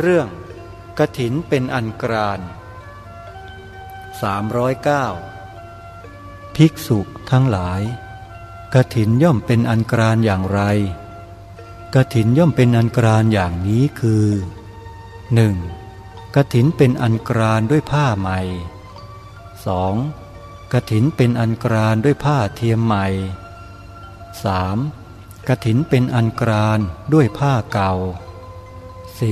เรื่องกระถินเป็นอันกราน309 ภิกษุทั้งหลายกระถินย่อมเป็นอันกรานอย่างไรกระถินย่อมเป็นอันกรานอย่างนี้คือ 1. กระถินเป็นอันกรานด้วยผ้าใหม่ 2. กระถินเป็นอันกรานด้วยผ้าเทียมใหม่ 3. กระถินเป็นอันกรานด้วยผ้าเก่า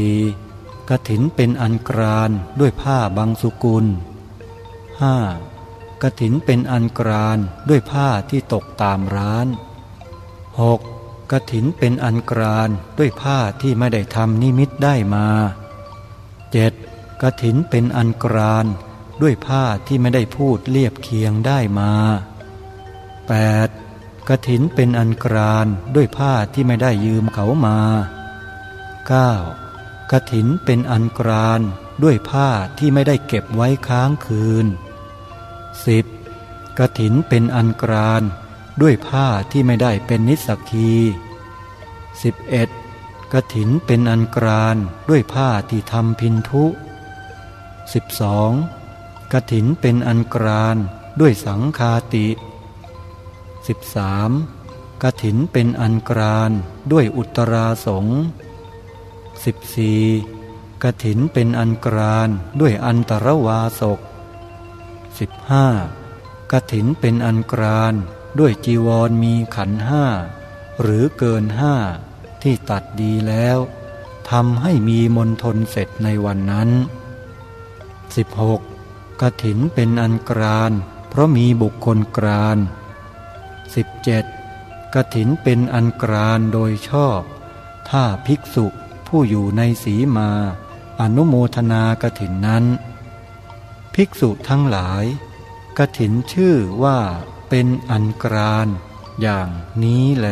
4. กระถินเป็นอันกรานด้วยผ้าบางสุกุล 5. กระถินเป็นอันกรานด้วยผ้าที่ตกตามร้าน 6. กถินเป็นอันกรานด้วยผ้าที่ไม่ได้ทำนิมิตได้มาเจ็ดกถินเป็นอันกรานด้วยผ้าที่ไม่ได้พูดเรียบเคียงได้มา 8. กถินเป็นอันกรานด้วยผ้าที่ไม่ได้ยืมเขามา 9. กถินเป็นอันกรานด้วยผ้าที่ไม่ได้เก็บไว้ค้างคืน 10. กถินเป็นอันกรานด้วยผ้าที่ไม่ได้เป็นนิสกี 11. กถินเป็นอันกรานด้วยผ้าที่ทำพินทุ 12. กถินเป็นอันกรานด้วยสังคาติ 13. กถินเป็นอันกรานด้วยอุตราสง 14. กถินเป็นอันกรานด้วยอันตรวาสก 15. กถินเป็นอันกรานด้วยจีวรมีขันห้า หรือเกินห้าที่ตัดดีแล้วทำให้มีมนทนเสร็จในวันนั้น 16. กถินเป็นอันกรานเพราะมีบุคคลกราน 17. กถินเป็นอันกรานโดยชอบ ถ้าภิกษุ ผู้อยู่ในสีมา อนุโมทนากถินนั้น ภิกษุทั้งหลายกถินชื่อว่าเป็นอันกรานอย่างนี้แล